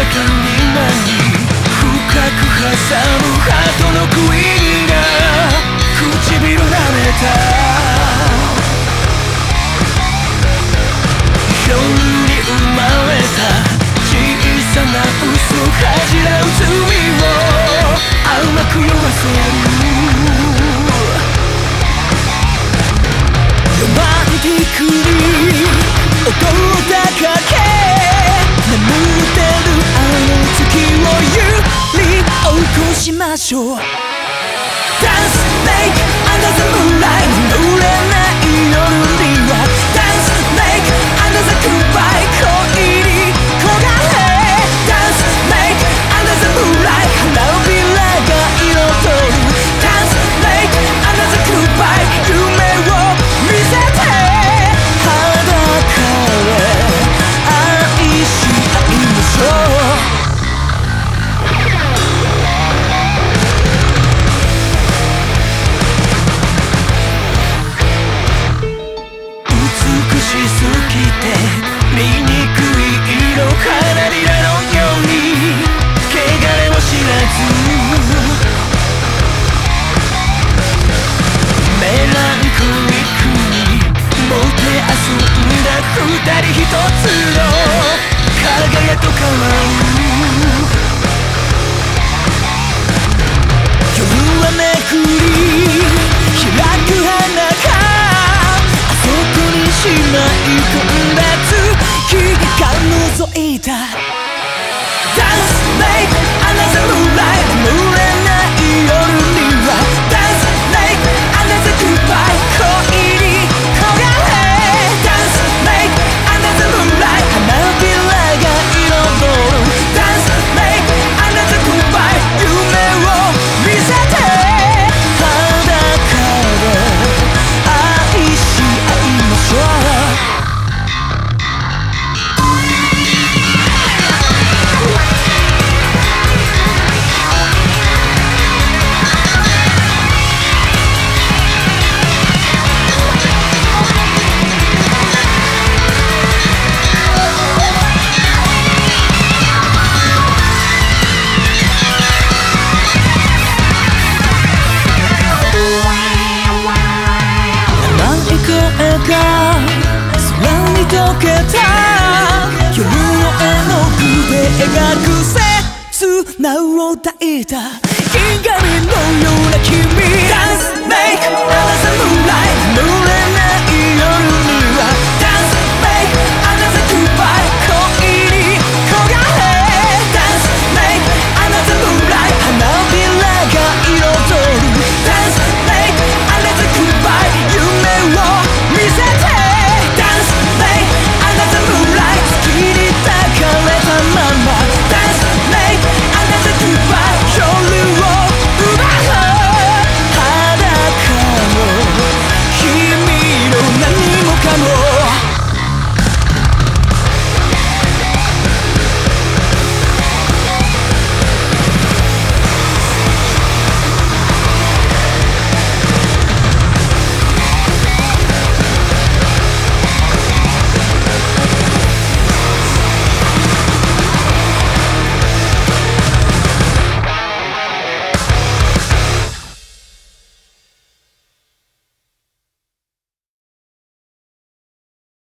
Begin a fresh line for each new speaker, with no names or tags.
中に何深く挟むハートのクイーンがしましょうダンス Make under the moonlight 眠れない夜い込んだ月が覗いた。けた。夜の絵の具で描くせ綱を抱いた。銀紙のような君ダンスメイク